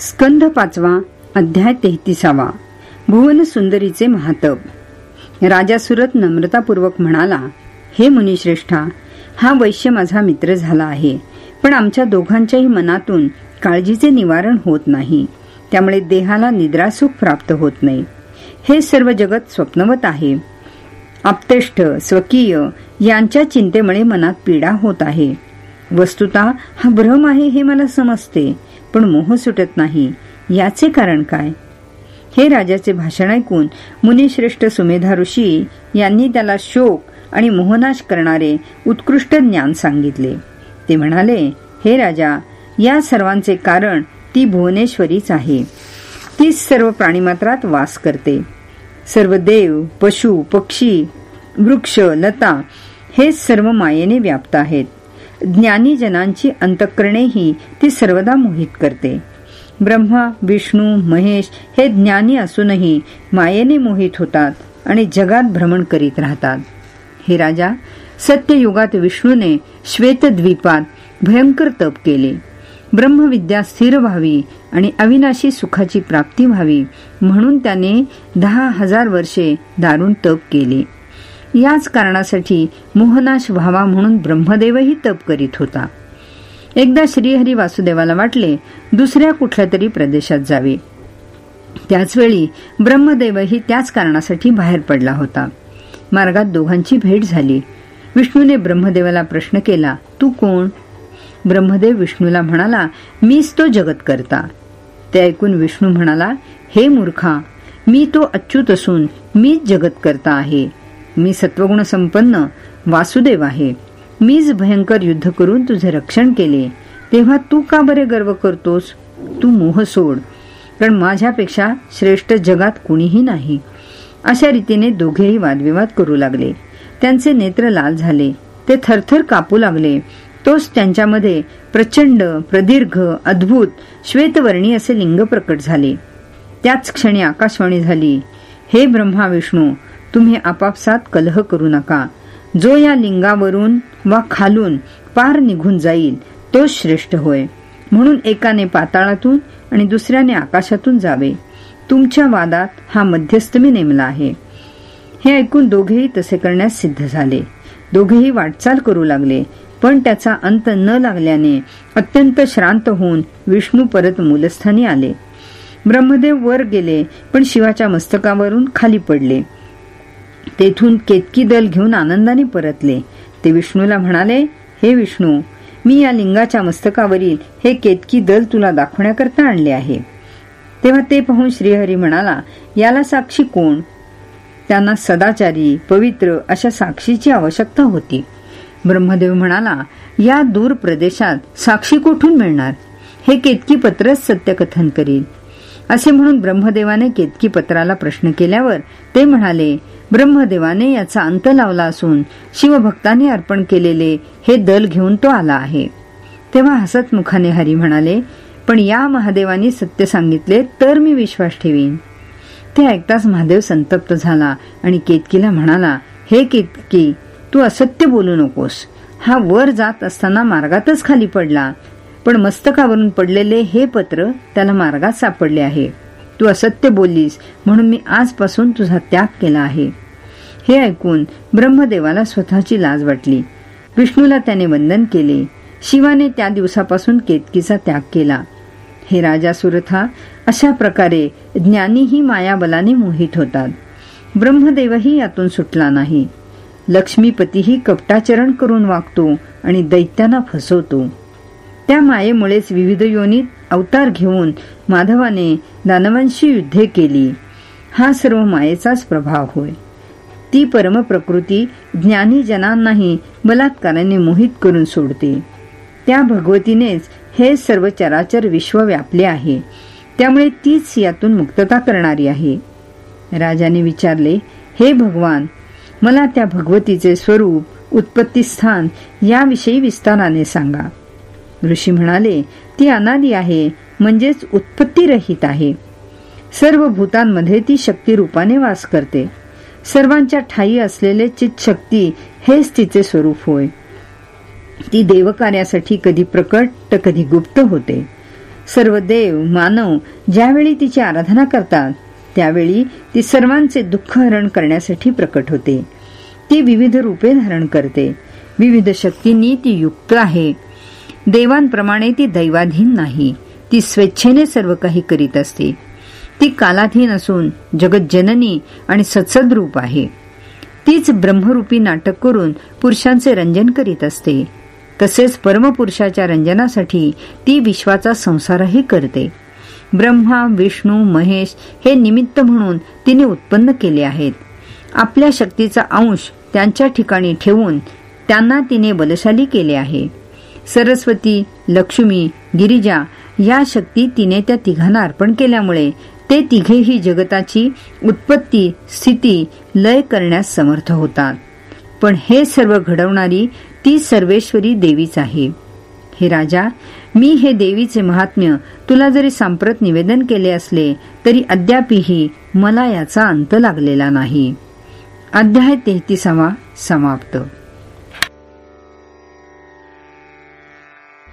स्कंध पाचवा अध्याय तेहतीसावा. भुवन सुंदरीचे महातब राजा सुरत नम्रतापूर्वक म्हणाला हे मुनिश्रेष्ठा हा वैश्य माझा मित्र झाला आहे पण आमच्या दोघांच्याही मनातून काळजीचे निवारण होत नाही. त्यामुळे देहाला निद्रासुख प्राप्त होत नाही. हे सर्व जगत स्वप्नवत आहे. आपतेष्ट स्वकीय यांच्या चिंतेमुळे मनात पीडा होत आहे. वस्तुता हा भ्रम आहे हे मला समजते. पण मोह सुटत नाही. याचे कारण काय? हे राजाचे भाषण ऐकून मुनिश्रेष्ठ सुमेधा ऋषी यांनी त्याला शोक आणि मोहनाश करणारे उत्कृष्ट ज्ञान सांगितले. ते म्हणाले हे राजा या सर्वांचे कारण ती भुवनेश्वरीच आहे. तीच सर्व प्राणीमात्रात वास करते. सर्व देव पशु पक्षी वृक्ष लता हे सर्व मायेने व्याप्त आहेत. ज्ञानी जनांची अंतकरणेही ती सर्वदा मोहित करते. ब्रह्मा विष्णू महेश हे ज्ञानी असूनही मायेने मोहित होतात आणि जगात भ्रमण करीत राहतात. हे राजा सत्ययुगात विष्णूने श्वेतद्वीपात भयंकर तप केले. ब्रह्मविद्या स्थिर व्हावी आणि अविनाशी सुखाची प्राप्ती व्हावी म्हणून त्याने दहा हजार वर्षे दारुण तप केले. याच कारणासाठी मोहनाश व्हावा म्हणून ब्रह्मदेवही तप करीत होता. एकदा श्रीहरी वासुदेवाला वाटले दुसऱ्या कुठल्या तरी प्रदेशात जावे. त्याचवेळी ब्रह्मदेवही त्याच कारणासाठी बाहेर पडला होता. मार्गात दोघांची भेट झाली. विष्णूने ब्रह्मदेवाला प्रश्न केला तू कोण? ब्रह्मदेव विष्णूला म्हणाला मीच तो जगत करता ते ऐकून विष्णू म्हणाला हे मूर्खा मी तो अच्युत असून मीच जगत करता आहे. मी सत्वगुण संपन्न वासुदेव आहे. मीच भयंकर युद्ध करून तुझे रक्षण केले. तेव्हा तू का बरे गर्व करतोस? तू मोह सोड. कारण माझ्यापेक्षा श्रेष्ठ जगात कुणीही नाही. अशा रीतीने दोघेही वादविवाद करू लागले. त्यांचे नेत्र लाल झाले. ते थरथर कापू लागले. तोच त्यांच्यामध्ये प्रचंड प्रदीर्घ अद्भुत श्वेतवर्णी असे लिंग प्रकट झाले. त्याच क्षणी आकाशवाणी झाली. हे ब्रह्मा विष्णू तुम्ही आपापसात कलह करू नका. जो या लिंगावरून वा खालून पार निघून जाईल तो श्रेष्ठ होय. म्हणून एकाने पाताळातून आणि दुसऱ्याने आकाशातून जावे. तुमच्या वादात हा मध्यस्थ मी नेमला आहे. हे ऐकून दोघेही तसे करण्यास सिद्ध झाले. दोघेही वाटचाल करू लागले पण त्याचा अंत न लागल्याने अत्यंत श्रांत होऊन विष्णू परत मूलस्थानी आले. ब्रह्मदेव वर गेले पण शिवाच्या मस्तकावरून खाली पडले. तेथून केतकी दल घेऊन आनंदाने परतले. ते विष्णूला म्हणाले हे विष्णू मी या लिंगाच्या मस्तकावरील हे केतकी दल तुला दाखवण्याकरता आणले आहे. तेव्हा ते पाहून श्रीहरी म्हणाला याला साक्षी कोण? त्यांना सदाचारी पवित्र अशा साक्षीची आवश्यकता होती. ब्रह्मदेव म्हणाला या दूर प्रदेशात साक्षी कोठून मिळणार? हे केतकी पत्रच सत्यकथन करील. असे म्हणून ब्रह्मदेवाने केतकी पत्राला प्रश्न केल्यावर ते म्हणाले ब्रह्मदेवाने याचा अंत लावला असून शिवभक्ताने अर्पण केलेले हे दल घेऊन तो आला आहे. तेव्हा हसत मुखाने हरी म्हणाले पण या महादेवानी सत्य सांगितले तर मी विश्वास ठेवीन. ते ऐकताच महादेव संतप्त झाला आणि केतकीला म्हणाला हे केतकी तू असत्य बोलू नकोस. हा वर जात असताना मार्गातच खाली पडला. पण मस्तकावरून पडलेले हे पत्र त्याला मार्गात सापडले आहे. तू असत्य बोललीस म्हणून मी आजपासून तुझा त्याग केला आहे. हे ऐकून ब्रह्मदेवाला स्वतःची लाज वाटली. विष्णूला त्याने वंदन केले. शिवाने त्या दिवसापासून केतकीचा त्याग केला. हे राजा सुरथा अशा प्रकारे ज्ञानीही मायाबलाने मोहित होतात. ब्रह्मदेवही यातून सुटला नाही. लक्ष्मीपतीही कपटाचरण करून वागतो आणि दैत्यांना फसवतो. त्या मायेमुळेच विविध योनीत अवतार घेऊन माधवाने दानवांशी युद्धे केली. हा सर्व मायेचाच प्रभाव होय. ती परम प्रकृती ज्ञानी जनांनाही बलात्काराने मोहित करून सोडते. त्या भगवतीनेच हे सर्व चराचर विश्व व्यापले आहे. त्यामुळे तीच यातून मुक्तता करणारी आहे. राजाने विचारले हे भगवान मला त्या भगवतीचे स्वरूप उत्पत्तीस्थान याविषयी विस्ताराने सांगा. ऋषी म्हणाले ती अनादी आहे म्हणजेच उत्पत्तीरहित आहे. सर्व भूतांमध्ये ती शक्ती रूपाने वास करते. सर्वांच्या ठाई असलेले चित शक्ती हेच तिचे स्वरूप होय. ती देवकार्यासाठी कधी प्रकट तर कधी गुप्त होते. सर्व देव मानव ज्यावेळी तिची आराधना करतात त्यावेळी ती सर्वांचे दुःख हरण करण्यासाठी प्रकट होते. ती विविध रूपे धारण करते. विविध शक्तींनी ती युक्त आहे. देवांप्रमाणे ती दैवाधीन नाही. ती स्वेच्छेने सर्व काही करीत असते. ती कालाधीन असून जगज्जननी आणि सत्सद रूप आहे. तीच ब्रह्मरूपी नाटक करून पुरुषांचे रंजन करीत असते. तसेच परमपुरुषाच्या रंजनासाठी ती विश्वाचा संसारही करते. ब्रह्मा विष्णू महेश हे निमित्त म्हणून तिने उत्पन्न केले आहेत. आपल्या शक्तीचा अंश त्यांच्या ठिकाणी ठेवून त्यांना तिने बलशाली केले आहे. सरस्वती लक्ष्मी गिरिजा या शक्ती तिने त्या तिघांना अर्पण केल्यामुळे ते तिघेही जगताची उत्पत्ती स्थिती लय करण्यास समर्थ होतात. पण हे सर्व घडवणारी ती सर्वेश्वरी देवीच आहे. हे राजा मी हे देवीचे महात्म्य तुला जरी सांप्रत निवेदन केले असले तरी अद्यापही मला याचा अंत लागलेला नाही. अध्याय तेहतीसावा समाप्त.